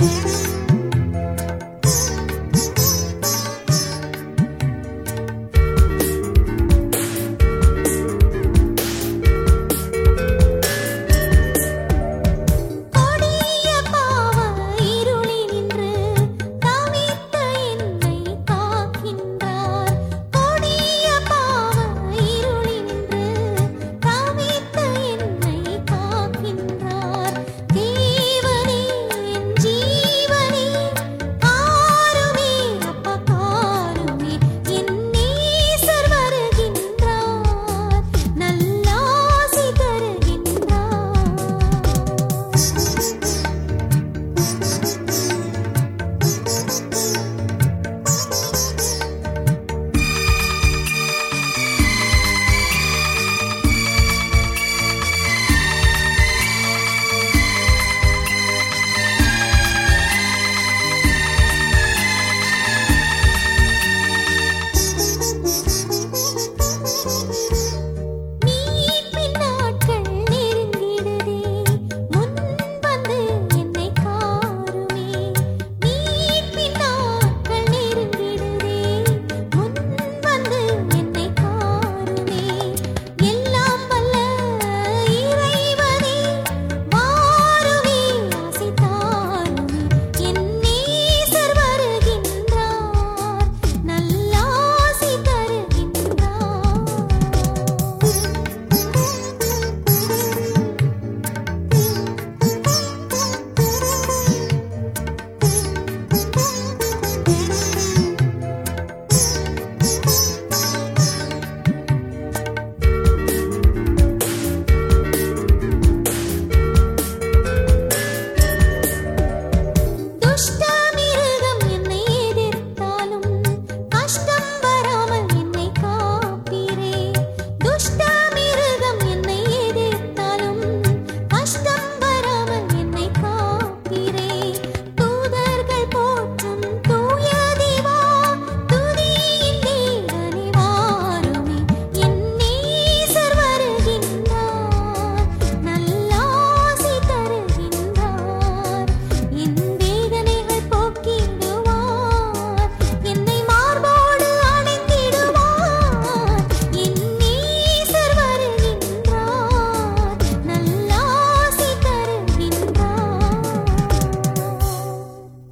Boom!